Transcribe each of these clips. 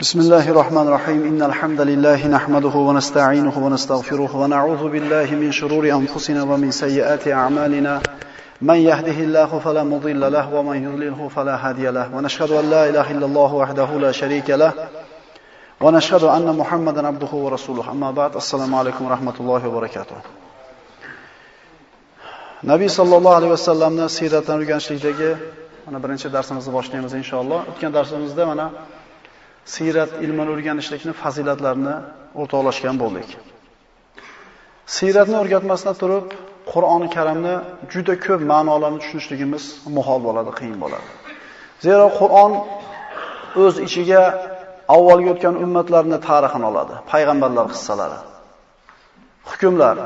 بسم الله الرحمن الرحيم. إن الحمد لله نحمده ونستعينه ونستغفره ونعوذ بالله من شرور أنفسنا ومن سيئات أعمالنا. من يهده الله فلا مضل له ومن يضلله فلا هادي له. ونشهد أن لا إله إلا الله وحده لا شريك له. ونشهد أن محمدا عبده ورسوله. أما بعد السلام عليكم ورحمة الله وبركاته. Nabiy sallallohu alayhi vasallamning siyratdan o'rganishlikdagi mana birinchi darsimizni boshlaymiz inshaalloh. O'tgan darsimizda mana siyrat ilmini o'rganishlikni fazilatlarini o'rtoqlashgan bo'ldik. Siyratni o'rgatmasdan turib, Qur'oni Karimni juda ko'p ma'nolarini tushunishligimiz muhol bo'ladi, qiyin bo'ladi. Zero Qur'on o'z ichiga avvalgi o'tgan ummatlarning tarixini oladi, payg'ambarlar qissalari, hukmlar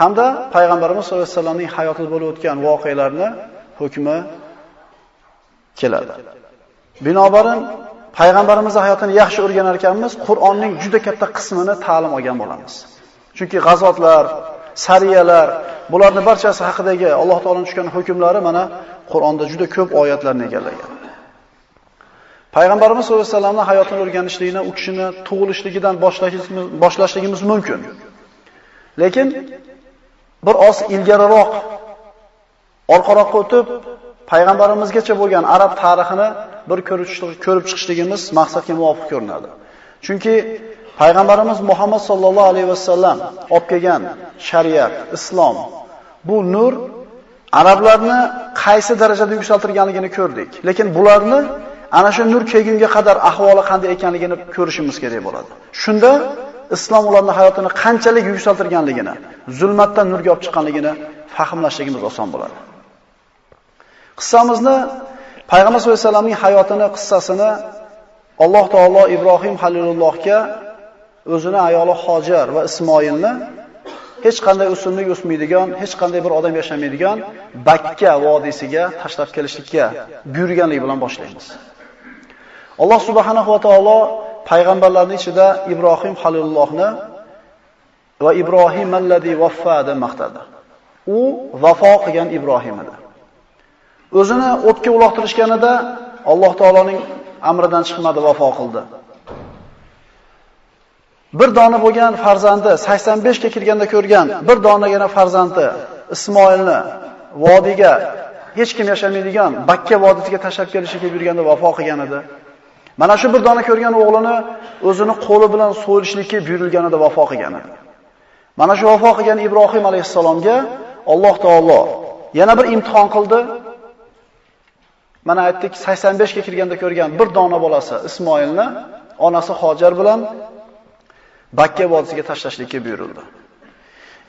hamda payg'ambarimiz sollallohu alayhi vasallamning hayotida bo'lib o'tgan voqealarni hukmi keladi. Binobarin payg'ambarimizning hayotini yaxshi o'rganar ekanmiz, Qur'onning juda katta qismini ta'lim olgan bo'lamiz. Chunki g'azotlar, sariyalar, bularning barchasi haqidagi Alloh taoloning tushgan hukmlari mana Qur'onda juda ko'p oyatlarni egallagan. Payg'ambarimiz sollallohu alayhi vasallamning hayotini o'rganishlikni, u kishini tug'ilishligidan boshlashligimiz mumkin. Lekin bir oz ilgariroq orqaroqqa o'tib payg'ambarimizgacha bo'lgan arab tarixini bir ko'rib chiqishligimiz maqsadga muvofiq ko'rinadi. Chunki payg'ambarimiz Muhammad sollallohu alayhi vasallam olib kelgan shariat, islom bu nur arablarni qaysi darajada yuksaltirganligini ko'rdik. Lekin bularni ana shu nur kelgunga qadar ahvoli qanday ekanligini ko'rishimiz kerak bo'ladi. Shunda islom ularning hayotini qanchalik yuksaltirganligini, zulmatdan nurga olib chiqqanligini fahmlashligimiz oson bo'ladi. Qissamizni Payg'ambar sollallohu alayhi vasallamning hayotini, qissasini Alloh taolo Ibrohim Halilullohga o'zini ayoli Hojar va Ismoilni hech qanday o'simlik o'smaydigan, hech qanday bir odam yashamaydigan Bakka vodiysiga tashlab kelishlikka buyurganlik bilan boshlaymiz. Alloh subhanahu va taolo payg'ambarlarning ichida Ibrohim Halilullohni va Ibrohim allazi vaffa deb maqtadi. U vafo qilgan Ibrohim edi. O'zini o'tga uloqtirishganida Alloh taoloning amridan chiqmadi, vafo qildi. Bir dona bo'lgan farzandi 85 ga kirganda ko'rgan bir donagina farzandi Ismoilni vodiyga hech kim yashamaydigan Bakka vodiysiga tashlab kelishga yurganda vafo qilgan edi. Mana shu bir dona ko'rgan o'g'lini o'zini qo'li bilan so'yilishlikka buyurilganida vafo qilgan edi. Mana shu vafo qilgan Ibrohim alayhisalomga Alloh taolo yana bir imtihon qildi. Mana aytdik 85 ga kirganda ko'rgan bir dona bolasi Ismoilni onasi Hojar bilan Bakka vodiysiga tashlashlikka buyurildi.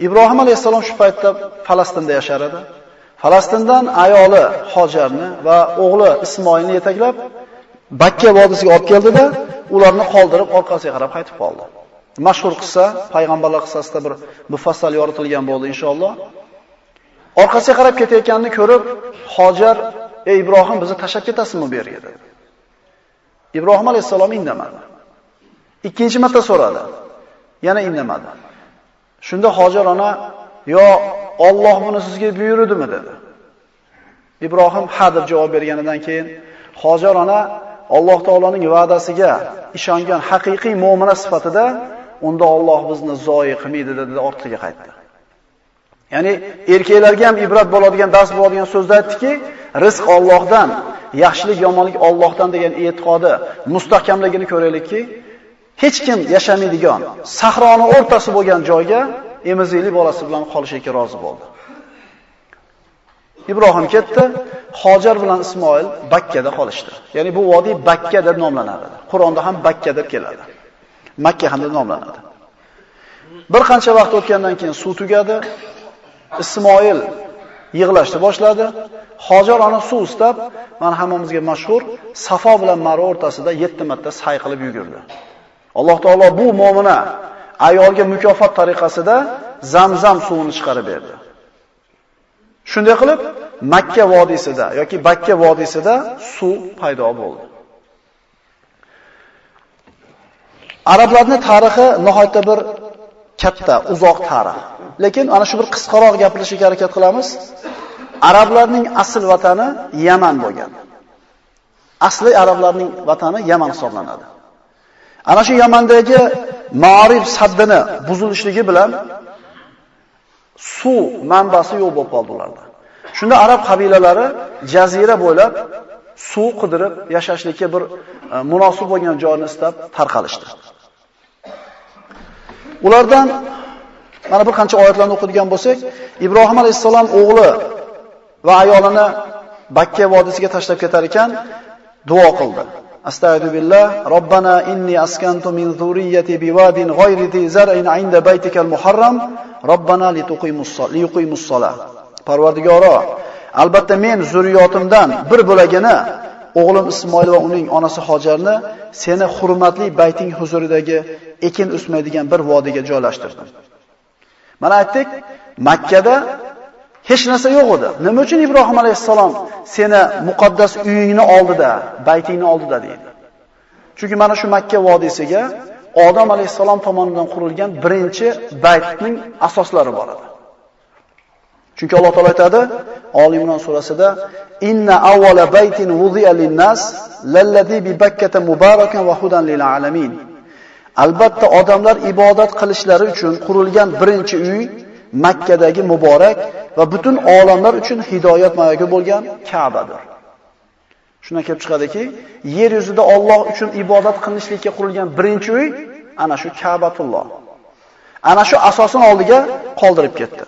Ibrohim alayhisalom shu paytda Falastinda yashar edi. Falastindan ayoli Hojarni va o'g'li Ismoilni yetaklab Bakka vodiysiga olib keldida, ularni qoldirib orqasiga qarab qaytib qoldi. Mashhur qissa, payg'ambarlar qissasida bir mufassal yoritilgan bo'ldi inshaalloh. Orqasiga qarab ketayotganini ko'rib, Hojar "Ey Ibrohim, bizni tashab ketasizmi bu yerga?" dedi. Ibrohim alayhisalom indamadi. Ikkinchi marta so'radi. Yana indamadi. Shunda Hojar ona, "Yo, Alloh buni sizga buyurdimi?" dedi. Ibrohim ha deb javob berganidan keyin Hojar ona Alloh taoloning va'dasiga ishongan haqiqiy mu'mina sifatida unda Alloh bizni zoyi qilmaydi dedi ortiga qaytdi. Ya'ni erkaklarga ham ibrat bo'ladigan, dars bo'ladigan so'zni aytdiki, rizq Allohdan, yaxshilik, yomonlik Allohdan degan e'tiqodi mustahkamligini ko'raylikki, hech kim yashamaydigan sahroni o'rtasi bo'lgan joyga emizikli bolasi bilan qolishga rozi bo'ldi. Ibrohim ketdi, Hojar bilan Ismoil Bakkada qolishdi. Ya'ni bu vodiy Bakka deb nomlanadi. Qur'onda ham Bakka deb keladi. Makka ham deb nomlanadi. Bir qancha vaqt o'tgandan keyin suv tugadi. Ismoil yig'lashni boshladi. Hojar ona suv istab, mana hammamizga mashhur Safo bilan Marva o'rtasida 7 marta sa'y qilib yugurdi. Alloh taolo bu mu'mina ayolga mukofot tariqasida Zamzam suvini chiqarib berdi. Shunday qilib Makka vodiysida yoki Bakka vodiysida suv paydo bo'ldi. Arablarning tarixi nihoyatda bir katta, uzoq tarix. Lekin ana shu bir qisqaroq gapirishga harakat qilamiz. Arablarning asl vatani Yaman bo'lgan. Asli arablarning vatani Yaman hisoblanadi. Ana shu Yamandagi Ma'rib saddini buzilishligi bilan suv manbasi yo'q bo'lib qoldi ularda. Shunda arab qabilalari jazira bo'ylab suv qidirib yashashlikka bir e, munosib bo'lgan joyni istab tarqalishdi. Ulardan mana bir qancha oyatlarni o'qidigan bo'lsak, Ibrohim alayhisalom o'g'li va ayolini Bakka vodiysiga tashlab ketar ekan, duo qildi. Astagfiru billah, Robbana inni askantu min zurriyyati biwadin ghayri zi zar'in 'inda baytikal muharram, Robbana lituqimus solah. Parvardigoro, albatta men zurriyotimdan bir bo'lagini o'g'lim Ismoil va uning onasi Hojarni seni hurmatli bayting huzuridagi ekin o'smaydigan bir vodiyga joylashtirdim. Mana aytdik, Makkada hech narsa yo'q edi. Nima uchun Ibrohim alayhissalom seni muqaddas uyingni oldida, baytingni oldida deydi. Chunki mana shu Makka vodiysiga Odam alayhissalom tomonidan qurilgan birinchi baytning asoslari bor edi. Chunki Alloh taolo aytadi Oli Imron surasida inna awwala baytin wudi'a lin-nas lallazi bi Bakkata mubarakan wa hudan lil alamin. Albatta odamlar ibodat qilishlari uchun qurilgan birinchi uy Makkadagi muborak va butun olamlar uchun hidoyat manbai bo'lgan Ka'badir. Shuna kelib chiqadiki, yer yuzida Alloh uchun ibodat qilinishlikka qurilgan birinchi uy ana shu Ka'batulloh. Ana shu asosini oldiga qoldirib ketdi.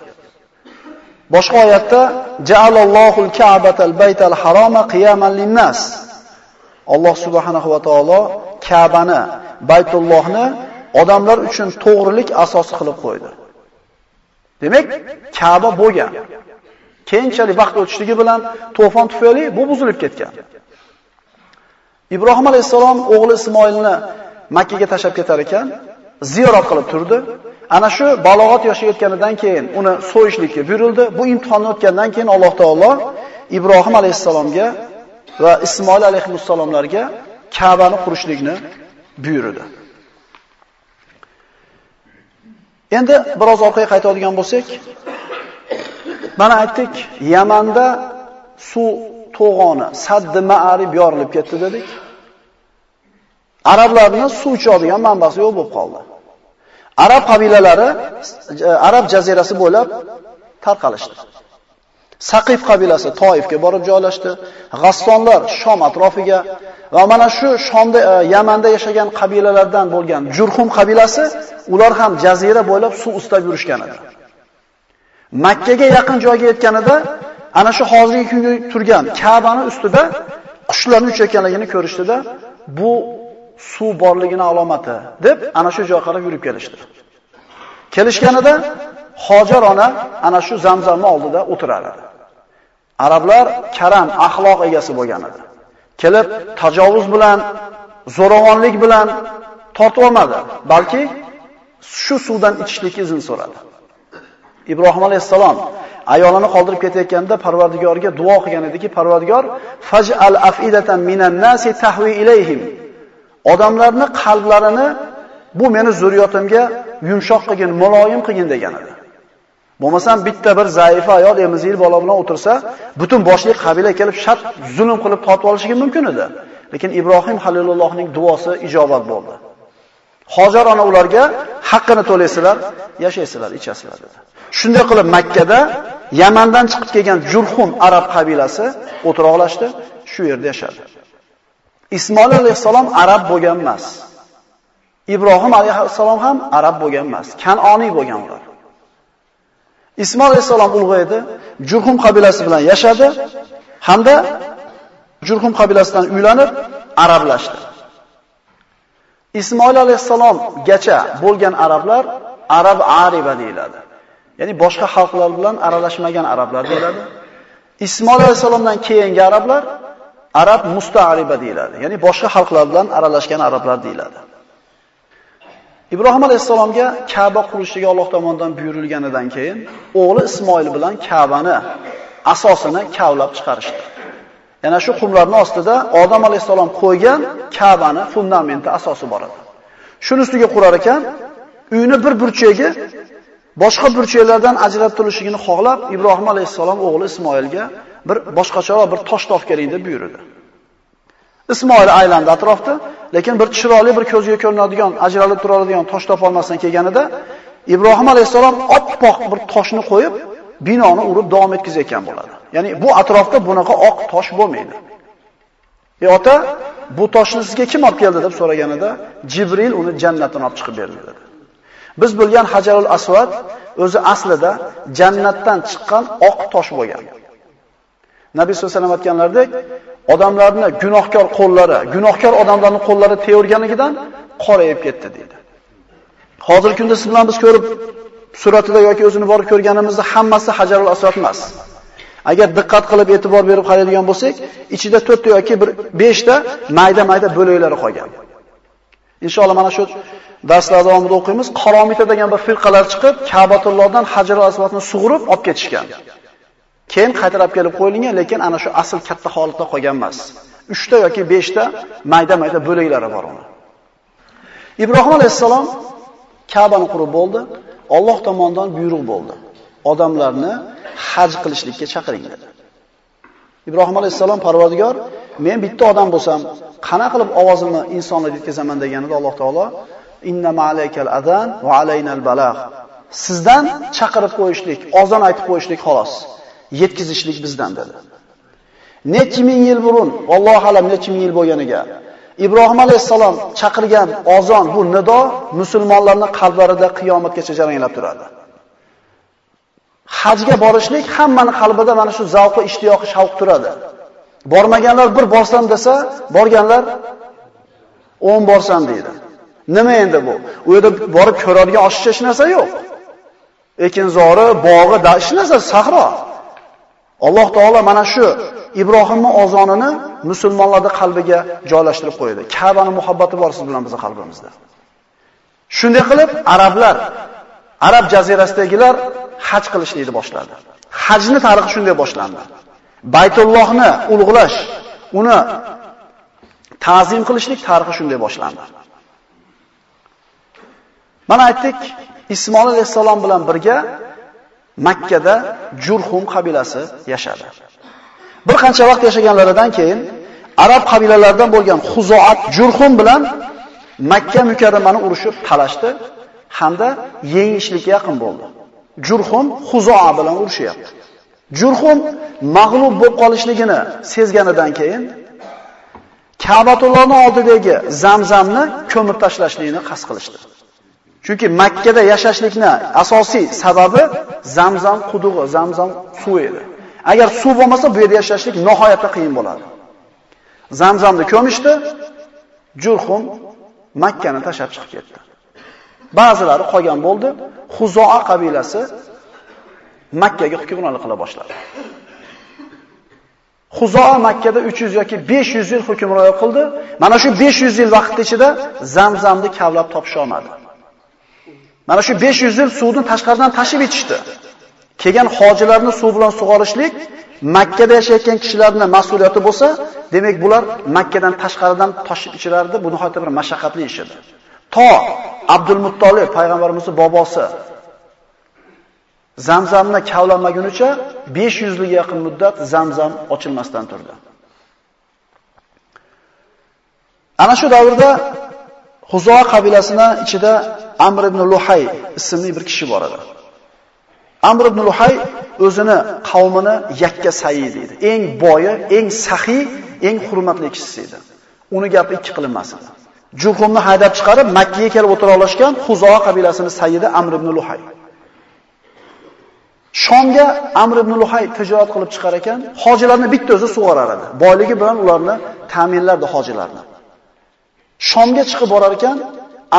Boshqa oyatda ja'alallohul ka'batal baytal haroma qiyaman linnas. Alloh subhanahu va taolo Ka'bani, Baytullohni odamlar uchun to'g'rilik asosi qilib qo'ydi. Demak, Ka'ba bo'lgan. Keyinchalik vaqt o'tishligi bilan to'fon tufayli bu buzilib ketgan. Ibrohim alayhisalom o'g'li Ismoilni Makka ga tashlab ketar ekan, ziyorat qilib turdi. Ana shu balog'at yoshiga yetganidan keyin uni so'yishlikka buyurildi. Bu imtihonni o'tgandan keyin Alloh taolo Ibrohim alayhisalomga va Ismoil alayhissalomlarga Ka'bani qurishlikni buyurdi. Endi biroz orqaga qaytadigan bo'lsak, mana aytdik, Yamanda suv to'g'oni, Saddi Ma'arib yorilib ketdi dedik. Arablarning suv ichadigan manbasi yo'q bo'lib qoldi. Arab qabilalari Arab jazirasi bo'ylab tarqalishdi. Saqif qabilasi Toifga borib joylashdi. G'assonlar Shom atrofiga va mana shu Shomda e, Yamanda yashagan qabilalardan bo'lgan Jurhum qabilasi ular ham jazira bo'ylab suv ustab yurishgan edi. Makkaga yaqin joyga yetganida ana shu hozirgi kunga turgan Ka'bani ustida qushlarning uchayotganligini ko'rishdida bu suv borligini alomati deb ana shu joyga qarab yurib kelishdi. Kelishganida Hojar ona ana shu Zamzamni oldida o'tirar edi. Arablar karam, axloq egasi bo'lgan edi. Kelib tajovuz bilan, zo'ravonlik bilan tortib olmadi, balki shu suvdan ichishlikka izn so'radi. Ibrohim alayhisalom ayolini qoldirib ketayotganda Parvardigorga duo qilgan ediki, Parvardigor faj'al afidatan minan nasi tahwi ilayhim. Odamlarni qalblarini bu meni zurriyotimga yumshoq qilgin, muloyim qilgin degan edi. Bo'lmasam bitta bir zaifa ayol emizil bola bilan o'tirsa, butun boshli qabila kelib shart zulm qilib tortib olishi mumkin edi. Lekin Ibrohim Halilullohning duosi ijobat bo'ldi. Hojar ona ularga haqqini to'laysizlar, yashaysizlar, ichasizlar dedi. Shunday qilib Makkada Yamandan chiqib kelgan Jurhum arab qabilasi o'tiroqlashdi, shu yerda yashadi. Ismoil alayhisalom arab bo'lgan emas. Ibrohim alayhisalom ham arab bo'lgan emas, Kanoniy bo'lgan ular. Ismoil alayhisalom ulg'aydi, Jurhum qabilasi bilan yashadi hamda Jurhum qabilasidan uylanib arablashdi. Ismoil alayhisalomgacha bo'lgan arablar arab ariba deyiladi. Ya'ni boshqa xalqlar bilan aralashmagan arablar deyiladi. Ismoil alayhisalomdan keyingi arablar arab musta'riba deyiladi. Ya'ni boshqa xalqlar bilan aralashgan arablar deyiladi. Ibrohim alayhisalomga Ka'ba qurishiga Alloh tomonidan buyurilganidan keyin o'g'li Ismoil bilan Ka'bani asosini kavlab chiqarishdi. Yana shu qumlarning ostida Odam alayhisalom qo'ygan Ka'bani fundamenti asosi bor edi. Shuni ustiga qurar ekan, uyni bir burchagi boshqa burchaklardan ajrab turishligini xohlab Ibrohim alayhisalom o'g'li Ismoilga bir boshqacharoq bir tosh topib keling deb buyurdi. Ismoil aylandi atrofda, lekin bir chiroyli bir ko'zga ko'rinadigan, ajralib turadigan tosh topolmasdan kelganida Ibrohim alayhisalom oppoq bir toshni qo'yib, binoni urib davom etkazayotgan bo'ladi. Ya'ni bu atrofda bunaqa oq tosh bo'lmaydi. "Ey ota, bu toshni sizga kim olib keldi?" deb so'raganida, Jibril uni jannatdan olib chiqib berdi dedi. Biz bilgan Hajarul Aswad o'zi aslida jannatdan chiqqan oq tosh bo'lgan. Nabiy sollallohu alayhi vasallam aytganlaridek, odamlarni gunohkor qo'llari, gunohkor odamlarning qo'llari teyorganligidan qorayib ketdi deydi. Hozirgi kunda siz bilan biz ko'rib suratida yoki o'zini borib ko'rganimizda hammasi Hajarul asvat emas. Agar diqqat qilib e'tibor berib qaraydigan bo'lsak, ichida 4 ta yoki bir 5 ta mayda-mayda bo'laklari qolgan. Inshaalloh mana shu darslar davomida o'qiymiz. Qaromita degan bir firqalar chiqib, Ka'batullohdan Hajarul asvatni sug'urib olib ketishgan. Keyin qaytarib kelib qo'yilgan, lekin ana shu asl katta holatda qolgan emas. 3 ta yoki 5 ta mayda-mayda bo'laklari bor uni. Ibrohim alayhissalom Ka'bani qurib bo'ldi. Alloh tomonidan buyruq bo'ldi. Odamlarni haj qilishlikka chaqiring dedi. Ibrohim alayhissalom Parvardigor, men bitta odam bo'lsam, qana qilib ovozimni insonlarga yetkazaman deganida Alloh taolo inna ma'alaykal adan va alaynal balagh. Sizdan chaqirib qo'yishlik, ozon aytib qo'yishlik xolos. Yetkazishlik bizdan dedi. Necha ming yil burun, Alloh alam necha ming yil bo'lganiga Ibrohim alayhisalom chaqirgan ozon bu nido musulmonlarning qalblarida qiyomatgacha jaranglab turadi. Hajga borishlik hammaning qalbida mana shu zavqi, ishtiyoqi, shavq turadi. Bormaganlar bir borsam desa, borganlar 10 borsam deydi. Nima endi bu? U yerda borib ko'radigan oshiqcha hech narsa yo'q. Ekinzori, bog'i, hech narsa sahro. Alloh taolo mana shu Ibrohimning ozonini musulmonlarning qalbiga joylashtirib qo'ydi. Ka'baning muhabbati bor siz bilan bizning qalbimizda. Shunday qilib arablar, arab jazirasidagilar haj qilishni boshladi. Hajni tarixi shunday boshlandi. Baytullohni ulug'lash, uni ta'zim qilishlik tarixi shunday boshlandi. Mana aytdik, Ismoil alayhisalom bilan birga Makkada Jurhum qabilasi yashadi. Bir qancha vaqt yashaganlaridan keyin arab qabilalaridan bo'lgan Xuzoat Jurhum bilan Makka mukarramani urushib talashdi hamda yengishlikka yaqin bo'ldi. Jurhum Xuzoa bilan urushyapti. Jurhum mag'lub bo'lib qolishligini sezganidan keyin Ka'batullohning oldidagi Zamzamni ko'mir tashlashlikni qasd qilishdi. Chunki Makkada yashashlikni asosiy sababi Zamzam qudug'i, Zamzam suvi edi. Agar suv bo'lmasa, bu yerda yashashlik nihoyatda qiyin bo'ladi. Zamzamni ko'mishdi, Jurhum Makkani tashlab chiqib ketdi. Ba'zilari qolgan bo'ldi. Xuzoa qabilasi Makkaga hukmronlik qila boshladi. Xuzoa Makkada 300 yoki 500 yil hukmronlik qildi. Mana shu 500 yil vaqt ichida Zamzamni kavlab topisha olmadi. Mana shu 500 yil suvni tashqaridan tashib etishdi. Kelgan hojilarni suv bilan sug'orishlik Makka da yashayotgan kishilarning mas'uliyati bo'lsa, demak bular Makkadan tashqaridan tashib ichirardi. Bu nihoyatda bir mashaqqatli ish edi. To Abdul Muttolib payg'ambarimizning bobosi Zamzamni kavlanmagunicha 500 yilga yaqin muddat Zamzam ochilmasdan turdi. Ana shu davrda Huzo qabilasina ichida Amr ibn Luhay ismli bir kishi bor edi. Amr ibn Luhay o'zini qavmini yakka sayi deydi. Eng boyi, eng saxiy, eng hurmatli kishisi edi. Uni gapi ikki qilinmasin. Juhumni haydab chiqarib Makka ga kelib o'tira olishgan Huzo qabilasining sayidi Amr ibn Luhay. Shomga Amr ibn Luhay tijorat qilib chiqar ekan, hojilarni bitta o'zi sug'orar edi. Boyligi bilan ularni ta'minlardi hojilarni. Shomga chiqib borar ekan,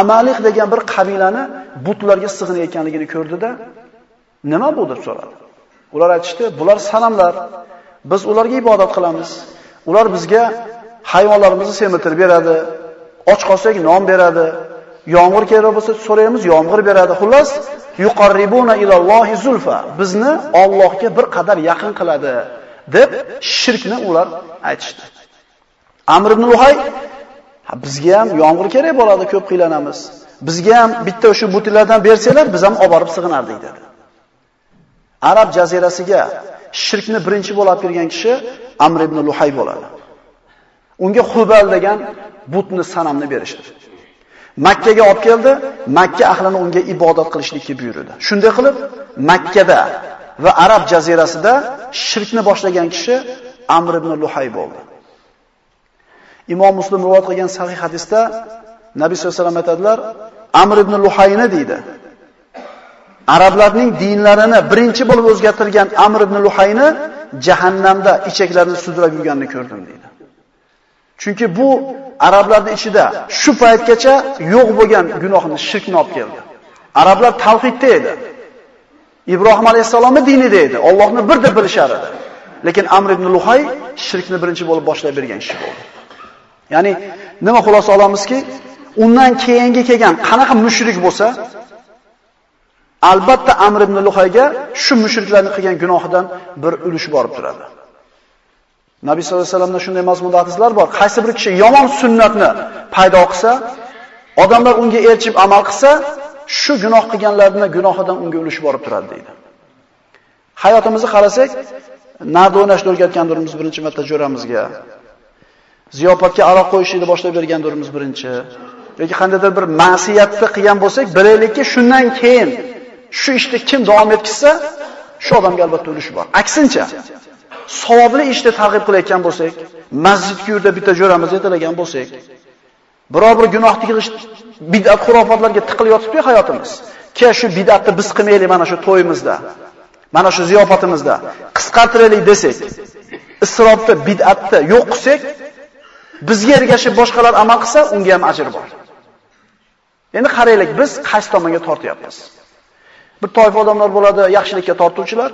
Amaliq degan bir qabilani butlarga sig'inayotganligini ko'rdida, nima bu deb so'radi. Ular aytishdi, bular sanamlar. Biz ularga ibodat qilamiz. Ular bizga hayvonlarimizni semirtirib beradi, och qolsak non beradi, yomg'ir kerak bo'lsa so'raymiz, yomg'ir beradi. Xullas, yuqarribuna ilallohi zulfa. Bizni Allohga bir qadar yaqin qiladi deb shirkni ular aytishdi. Amr ibn Luhay bizga ham yomg'ir kerak bo'ladi, ko'p qiylanamiz. Bizga ham bitta o'sha butillardan bersanglar, biz ham olib borib sig'inardik dedi. Arab jazirasiga shirkni birinchi bo'lib kirgan kishi Amr ibn Luhay bo'ladi. Unga Hubal degan butni sanamni berishdi. Makkaga olib keldi, Makka ahlini unga ibodat qilishlikka buyurdi. Shunday qilib, Makkada va Arab jazirasida shirkni boshlagan kishi Amr ibn Luhay bo'ldi. Imom Muslim rivoyat qilgan sahih hadisda Nabiy sollallohu alayhi vasallam aytadilar, Amr ibn Luhayni deydi. Arablarning dinlarini birinchi bo'lib o'zgartirgan Amr ibn Luhayni jahannamda ichaklarini sudrab yurganini ko'rdim deydi. Chunki bu arablarning ichida shu paytgacha yo'q bo'lgan gunohni, shirkni olib keldi. Arablar tavhidda edi. Ibrohim alayhisolamning dinida edi. Allohni bir deb bilishar edi. Lekin Amr ibn Luhay shirkni birinchi bo'lib boshlab bergan kishi bo'ldi. Ya'ni nima xulosa olamizki, undan keyingi kelgan qanaqa mushrik bo'lsa, albatta Amr ibn Luhayga shu mushriklarning qilgan gunohidan bir ulush borib turadi. Nabiy sollallohu alayhi vasallamda shunday mazmunda hadislar bor. Qaysi bir kishi yomon sunnatni paydo qilsa, odamlar unga elchib amal qilsa, shu gunoh qilganlarning gunohidan unga ulush borib turadi deydi. Hayotimizni qarasak, narda o'ynashni o'rgatgandirmiz birinchi marta jo'ramizga. Ziyofatga aroq qo'yishni boshlab bergandirmiz birinchi. yoki qandaydir bir ma'siyatni qilgan bo'lsak, bilaylikki, shundan keyin shu ishni kim davom etkizsa, shu odamga albatta ulush bor. Aksincha, savobli ishni targ'ib qilayotgan bo'lsak, masjidga yurda bitta jo'ramiz yetalagan bo'lsak, biror bir gunoh qilish bid'at xurofotlarga tiqilib yotibdi hayotimiz. Ke shu bid'atni biz qilmaylik mana shu to'yimizda, mana shu ziyofatimizda qisqartiraylik desak, isrofni, bid'atni yo'q qilsak, bizga ergashib boshqalar amal qilsa, unga ham ajr bor. Endi qaraylik, biz qaysi tomonga tortyapmiz? Bir toifa odamlar bo'ladi yaxshilikka tortuvchilar,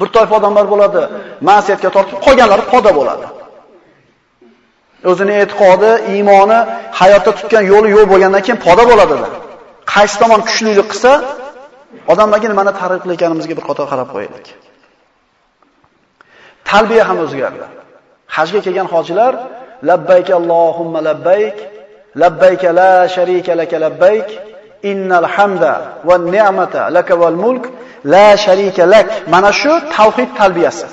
bir toifa odamlar bo'ladi ma'siyatga tortib, qolganlari poda bo'ladi. O'zining e'tiqodi, iymoni, hayotda tutgan yo'li yo'q bo'lgandan keyin poda bo'ladi. Qaysi tomon kuchlilik qilsa, odamlarga nimani targ'ib qilayotganimizga bir qator qarab qo'yaylik. Talbiya ham o'zgardi. Hajga kelgan hojilar labbayk Allohumma labbayk labbayk la sharika laka labbayk innal hamda va ni'mata laka val mulk la sharika lak. Mana shu tavhid talbiyasi.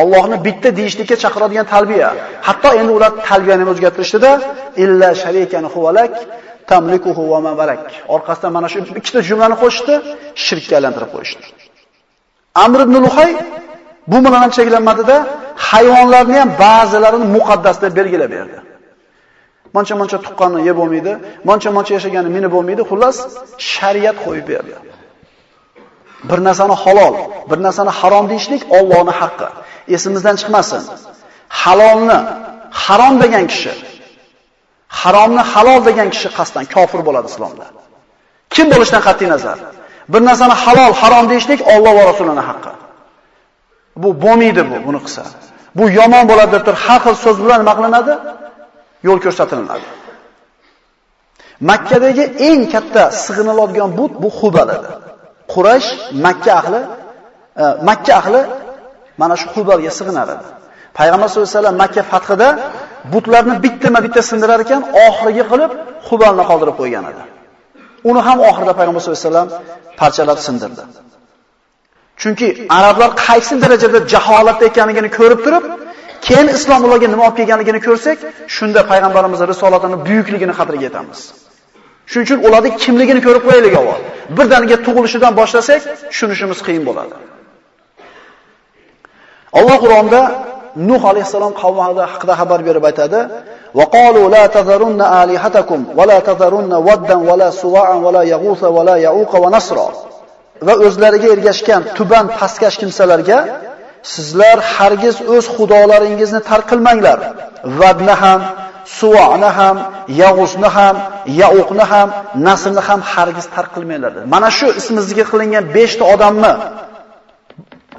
Allohni bitta deyishlikka chaqiradigan talbiya. Hatto endi ular talbiyani o'zgartirishdida illa sharikan huvalak tamlikuhu va ma balak. Orqasidan mana shu ikkita jumlani qo'shdi, shirkka aylantirib qo'yishdi. Amr ibn Luhay bu bilan ham cheklanmadida hayvonlarni ham ba'zilarini muqaddas deb belgilab berdi. Moncha-moncha tuqqanni yeb bo'lmaydi, moncha-moncha yashaganni minib bo'lmaydi, xullas shariat qo'yib berdi. Bir narsani halol, bir narsani harom deyishlik Allohning haqqi. Esimizdan chiqmasin. Halolni harom degan kishi, haromni halol degan kishi qasdan kofir bo'ladi islomda. Kim bo'lishidan qat'i nazar. Bir narsani halol, harom deyishlik Alloh va Rasulining haqqi. Bu bo'lmaydi bu, buni qilsa. Bu yomon bo'ladi deb tur har xil so'z bilan nima qilinadi? Yo'l ko'rsatiladi. Makkadagi eng katta sig'iniladigan but bu Hubal edi. Quraysh Makka ahli e, Makka ahli mana shu Hubalga sig'inar edi. Payg'ambar sollallohu alayhi vasallam Makka fathida butlarni bittama-bitta sindirar ekan, oxiriga qilib Hubalni qoldirib qo'ygan edi. Uni ham oxirida Payg'ambar sollallohu alayhi vasallam parchalab sindirdi. Chunki arablar qaysi darajada jaholatda ekanligini ko'rib turib, keyin islom ularga nima olib kelganligini ko'rsak, shunda payg'ambarimizning risolatining buyukligini qadriga yetamiz. Shuning uchun ularning kimligini ko'rib qo'yaylik avval. Birdaniga tug'ilishidan boshlasak, tushunishimiz qiyin bo'ladi. Alloh Qur'onda Nuh alayhisalom qavmi haqida xabar berib aytadi: "Va qalu la tazarunna alihatakum va la tazarunna waddan va la suwa'an va la yaghutha va la ya'uqa va nasra." Va o'zlariga ergashgan tuban pastkash kimsalarga sizlar hargiz o'z xudolaringizni tark qilmanglar. Vadni ham, Suvoni ham, Yag'uzni ham, Yauqni ham, Nasrni ham hargiz tark qilmanglar. Mana shu ismizga qilingan 5 ta odamni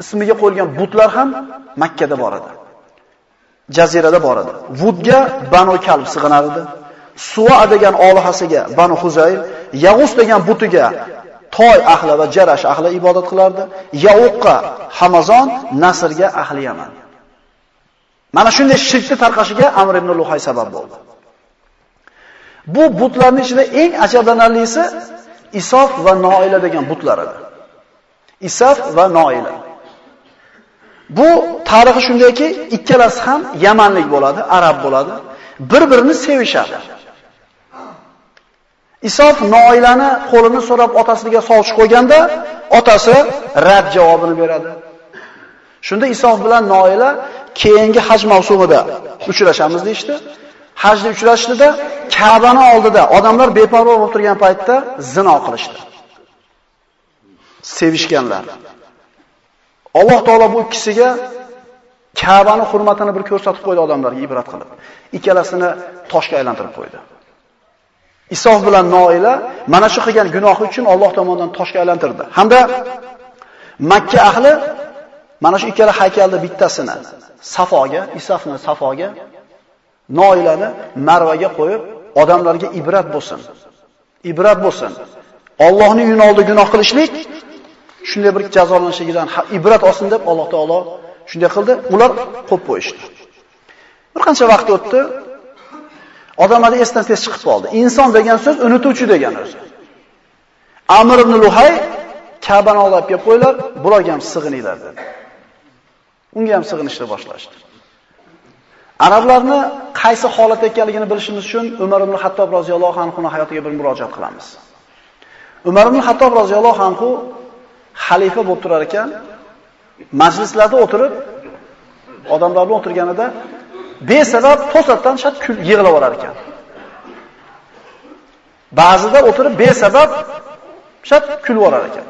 ismiga qo'yilgan butlar ham Makka da bor edi. Jazirada bor edi. Vudga Banu Kalb sig'inar edi. Suva degan olihasiga Banu Huzayl, Yag'us degan butiga Toy ahli va Jarash ahli ibodat qilardi. Yauqqa Hamazon, Nasrga ahli Yaman. Mana shunday shirkni tarqashiga Amr ibn Luhay sabab bo'ldi. Bu butlarning ichida eng ajablanarlisi Isof va Noila degan butlar edi. Isof va Noila. Bu tarixi shundayki, ikkalasi ham Yamanlik bo'ladi, arab bo'ladi. Bir-birini sevishadi. Isof Noilani qo'lini so'rab otasiga sovchi qo'yganda, otasi rad javobini beradi. Shunda Isof bilan Noila keyingi haj mavsumida uchrashamiz deyshti. Hajda uchrashdida Ka'bani oldida odamlar beparvo bo'lib turgan paytda zino qilishdi. Sevishganlar. Alloh taolo bu ikkisiga Ka'bani hurmatini bir ko'rsatib qo'ydi odamlarga ibrat qilib. Ikkalasini toshga aylantirib qo'ydi. Isof bilan Noila mana shu qilgan gunohi uchun Alloh tomonidan toshga aylantirdi. Hamda Makka ahli mana shu ikkala haykalni bittasini Safoga, Isofni Safoga, Noilani Marvaga qo'yib, odamlarga ibrat bo'lsin. Ibrat bo'lsin. Allohning uyini oldi gunoh qilishlik shunday bir jazolanishidan ibrat olsin deb Alloh taolo shunday qildi. Ular qo'yib qo'yishdi. Bir qancha vaqt o'tdi. Odamlarda esdan tez chiqib qoldi. Inson degan so'z unutuvchi degan o'zi. Amr ibn Luhay Ka'bani olib kelib qo'ylar, bularga ham sig'ininglar dedi. Unga ham sig'inishni boshlashdi. Arablarni qaysi holatda ekanligini bilishimiz uchun Umar ibn Hattob roziyallohu anhu hayotiga bir murojaat qilamiz. Umar ibn Hattob roziyallohu anhu xalifa bo'lib turar ekan, majlislarda o'tirib, odamlar bilan o'tirganida besabab to'satdan shat kul yig'lab olar ekan. Ba'zida o'tirib besabab shat kulib olar ekan.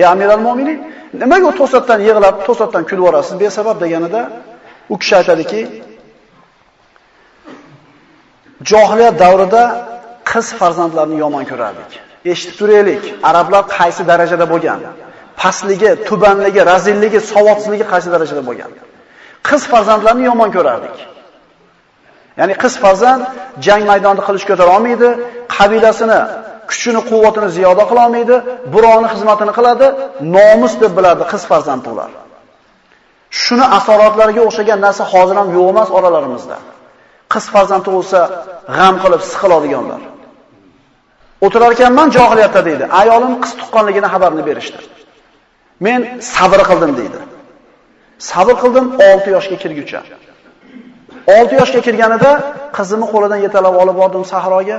Ya Amiral Mu'minin, nimaga to'satdan yig'lab, to'satdan kulib orasiz besabab deganida u kishi aytadiki, Johiliyat davrida qiz farzandlarni yomon ko'rardik. Eshitib turaylik, arablar qaysi darajada bo'lgan? Pastligi, tubanligi, razilligi, savodsizligi qaysi darajada bo'lgan? Qiz farzandlarni yomon ko'rardik. Ya'ni qiz farzand jang maydonida qilish ko'tara olmaydi, qabilasini, kuchini, quvvatini ziyoda qila olmaydi, birovning xizmatini qiladi, nomus deb biladi qiz farzand ular. Shuni asoratlariga o'xshagan narsa hozir ham yo'q emas oralarimizda. qiz farzand tug'ilsa, g'am qilib siqiladiganlar. O'tirar ekanman jahiliyatda deydi. Ayolim qiz tuqqanligini xabarini berishdi. Men sabr qildim deydi. Sabr qildim 6 yoshga kirguncha. 6 yoshga kirganida qizimni qo'lidan yetalab olib bordim sahroga.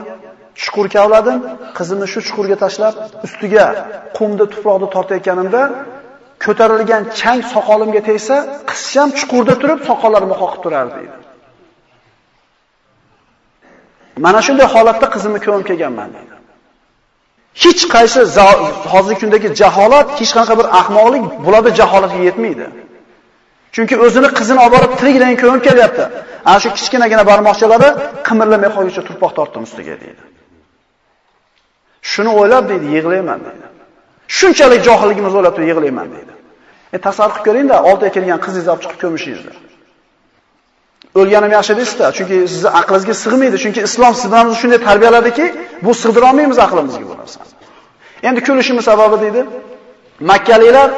Chuqur kavladim, qizimni shu chuqurga tashlab, ustiga qumda tuproqni tortayotganimda ko'tarilgan chang soqolimga tegsa, qizcham chuqurda turib soqollarimni qoqib turardi dedi. Mana shunday holatda qizimni ko'mib kelganman dedi. Hech qaysi hozirgi kundagi jaholat, hech qanaqa bir ahmoqlik bularda jaholatga yetmaydi. Chunki o'zini qizini olib borib tiriklayin ko'mib kelyapti. Ana shu kichkinagina barmoqchalari qimirlamay qolguncha turpoq tortdim ustiga deydi. Shuni o'ylab deydi, yig'layman deydi. Shunchalik johilligimiz o'ylab turib yig'layman deydi. E tasavvur qilib ko'ring-da, oldiga kelgan qizingizni olib chiqib ko'mishingizni. O'lganim yaxshi deysizda, chunki sizni aqlingizga sig'maydi, chunki islom sizlarni shunday tarbiyaladiki, bu sig'dira olmaymiz aqlimizga bu narsani. Endi kulishimiz sababi deydi, Makkaliklar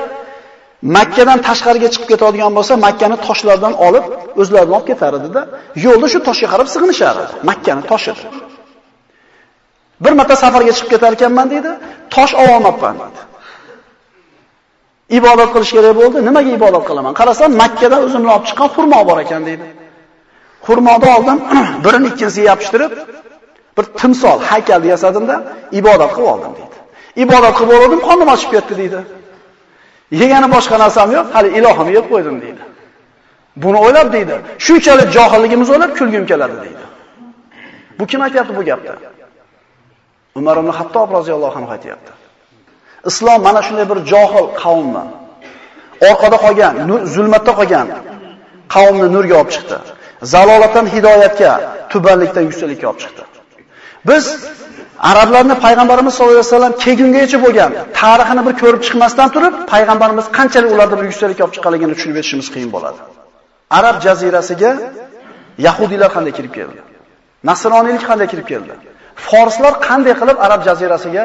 Makkadan tashqariga chiqib ketadigan bo'lsa, Makkani toshlardan olib, o'zlarini olib ketar edi-da, yo'lda shu toshga qarab sig'inishardi. Makkani toshi. Bir marta safarga chiqib ketar ekanman deydi, tosh ololmabman deydi. Ibodat qilish kerak bo'ldi. Nimaga ibodat qilaman? Qarasam, Makkadan o'zimni olib chiqqan xurmo bor ekan deydi. Xurmoni oldim, birini ikkinchisiga yopishtirib, bir timsol haykalni yasadimda ibodat qilib oldim deydi. Ibodat qilib oldim, qonim ochib ketdi deydi. Yegani boshqa narsam yo'q, hali ilohim yeb qo'ydim deydi. Buni o'ylab deydi. Shunchalik johilligimiz o'lib kulgim keladi deydi. Bu kim aytayapti bu gapni? Umar ibn Hattob roziyallohu anhu aytayapti. Islom mana shunday bir johil qavmni orqada qolgan, zulmatda qolgan qavmni nurga olib chiqdi. zalolatdan hidoyatga, tubanlikdan yuksaklikka olib chiqdi. Biz arablarni payg'ambarimiz sollallohu alayhi vasallam kelgungacha bo'lgan tarixini bir ko'rib chiqmasdan turib, payg'ambarimiz qanchalik ularni bir yuksaklikka olib chiqqanligini tushunib yetishimiz qiyin bo'ladi. Arab jazirasiga yahudiylar qanday kirib keldi? Nasroniylik qanday kirib keldi? Forslar qanday qilib arab jazirasiga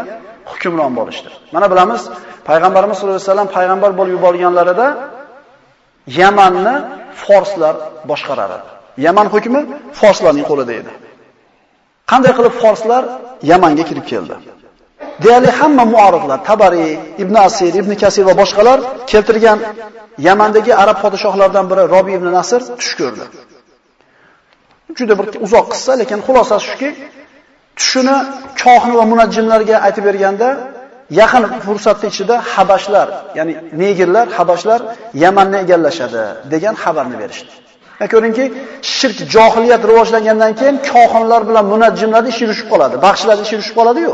hukmron bo'lishdi? Mana bilamiz, payg'ambarimiz sollallohu alayhi vasallam payg'ambar bo'lib yuborganlarida Yamanni forslar boshqarar edi. Yaman hukmi forslarning qo'lida edi. Qanday qilib forslar Yamanga kirib keldi? Deyarli hamma muoriflar, Tabari, Ibn Asir, Ibn Kasir va boshqalar keltirgan Yamandagi arab podshohlaridan biri Robi ibn Nasr tush ko'rdi. Juda bir uzoq qissa, lekin xulosasi shuki, tushini chohni va munajjimlarga aytib berganda, yaqin fursatda ichida habashlar, ya'ni negirlar, habashlar Yamanni egallashadi degan xabarni berishdi. Ya ko'ringki, shirk johiliyat rivojlangandan keyin kohinlar bilan munajjimlar ish yurishib qoladi, baxshilar ish yurishib qoladi-yu.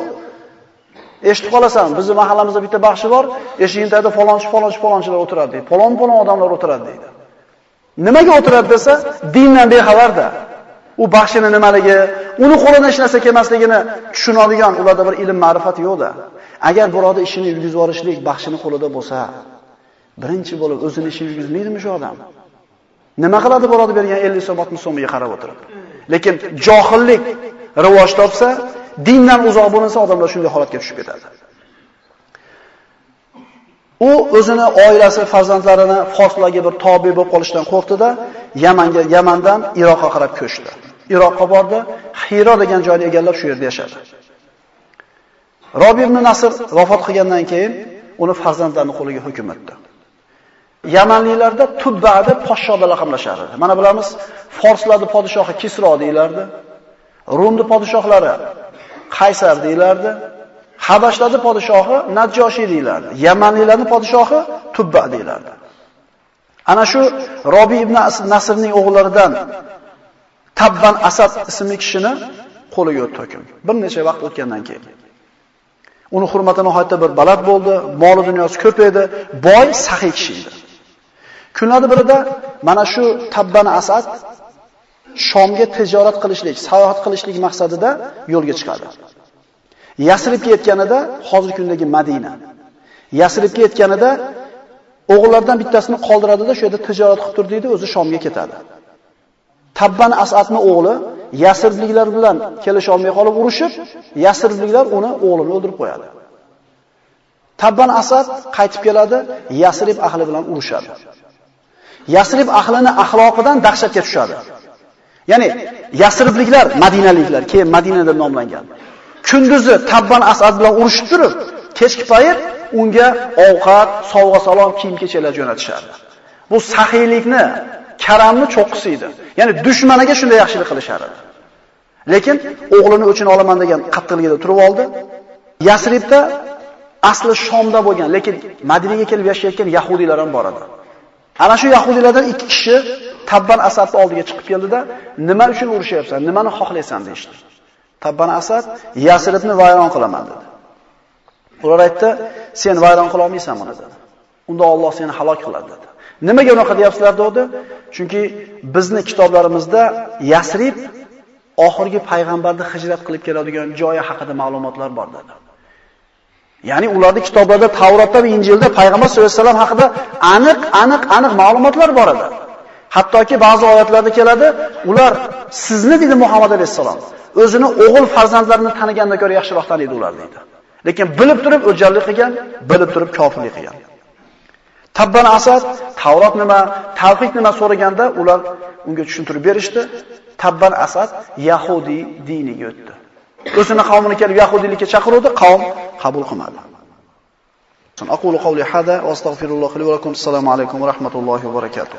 Eshitib qolasan, bizning mahallamizda bitta baxshi bor, eshigini tagida falonchi, falonchi, falonchilar o'tiradi deydi. Falon-falon odamlar o'tiradi deydi. Nimaga o'tiradi desa, dindan bexabarda. U baxshini nimaligi, uni qo'lidan hech narsa kelmasligini tushunadigan ularda bir ilm ma'rifat yo'qda. Agar biroda ishini yurgizib yuborishlik baxshini qo'lida bo'lsa, birinchi bo'lib o'zini ishini yurgizmaydimi shu odam? Nima qiladi biroda bergan 50 so'm 60 so'miga qarab o'tirib. Lekin johillik rivoj topsa, dindan uzoq bo'linsa odamlar shunday holatga tushib ketadi. U o'zini oilasi, farzandlarini forslarga bir tobe bo'lib qolishdan qo'rqdi-da, Yamanga, Yamandan Iroqqa qarab ko'chdi. Iroqqa bordi, Xiro degan joyni egallab shu yerda yashadi. Robi ibn Nasr vafot qilgandan keyin uni farzandlarining qo'liga hukm etdi. Yamanliklarda Tubba deb podshohlar laqamlashar edi. Mana bilamiz, forslarning podshohi Kisro deylardi. Rumni podshohlari Qaysar deylardi. Habashlarning podshohi Najjoshi deylardi. Yamanliklarning podshohi Tubba deylardi. Ana shu Robi ibn Nasrning o'g'illaridan Tabban Asad ismli kishini qo'liga o'tdi hukm. Bir necha vaqt o'tgandan keyin. Uni hurmati nihoyatda bir baland bo'ldi, moli dunyosi ko'p edi, boy, saxiy kishi edi. Kunlarning birida mana shu Tabban Asad Shomga tijorat qilishlik, sayohat qilishlik maqsadida yo'lga chiqadi. Yasribga yetganida, hozirgi kundagi Madina. Yasribga yetganida o'g'illardan bittasini qoldiradida shu yerda tijorat qilib tur deydi, o'zi Shomga ketadi. Tabban Asadning o'g'li Yasribliklar bilan kelisha olmay qolib urushib, Yasribliklar uni o'g'lini o'ldirib qo'yadi. Tabban Asad qaytib keladi, Yasrib ahli bilan urushadi. Yasrib ahlini axloqidan dahshatga tushadi. Ya'ni Yasribliklar, Madinaliklar, keyin Madina deb nomlangan. Kunduzi Tabban Asad bilan urushib turib, kechki payt unga ovqat, sovg'a-salom, kiyim-kechaklar jo'natishardi. Bu sahiylikni, karamni cho'qqisi edi. Ya'ni dushmaniga shunday yaxshilik qilishar edi. Lekin o'g'lini o'chini olaman degan qattiqligida turib oldi. Yasribda asli Shomda bo'lgan, lekin Madinaga kelib yashayotgan yahudiylar ham bor edi. Ana shu yahudiylardan ikki kishi Tabban Asadni oldiga chiqib keldida, "Nima uchun urushyapsan? Nimani xohlaysan?" deydi. Tabban Asad Yasribni vayron qilaman dedi. Ular aytdi, "Sen vayron qila olmaysan buni" dedi. Unda Alloh seni halok qiladi dedi. Nimaga unaqa deyapsizlar dedi? Chunki bizni kitoblarimizda Yasrib oxirgi payg'ambarni hijrat qilib keladigan joyi haqida ma'lumotlar bor dedi. Ya'ni ularning kitoblarida Tavrotda va Injilda payg'ambar sollallohu alayhi vasallam haqida aniq, aniq, aniq ma'lumotlar bor edi. Hattoki ba'zi oyatlarda keladi, ular sizni dedi Muhammad alayhisalom, o'zini o'g'il farzandlarini tanigandan ko'ra yaxshiroq taniydi ular dedi. Lekin bilib turib o'jarlik qilgan, bilib turib kofirlik qilgan. Tabban Asad Tavrot nima, tavhid nima so'raganda ular unga tushuntirib berishdi. Tabban Asad Yahudi diniga o'tdi. o'zini qavmini kelib yahudiylikka chaqiruvdi, qavm qabul qilmadi. Aqulu qawli hada va astagfirullohi li va lakum. Assalomu alaykum va rahmatullohi va barakatuh.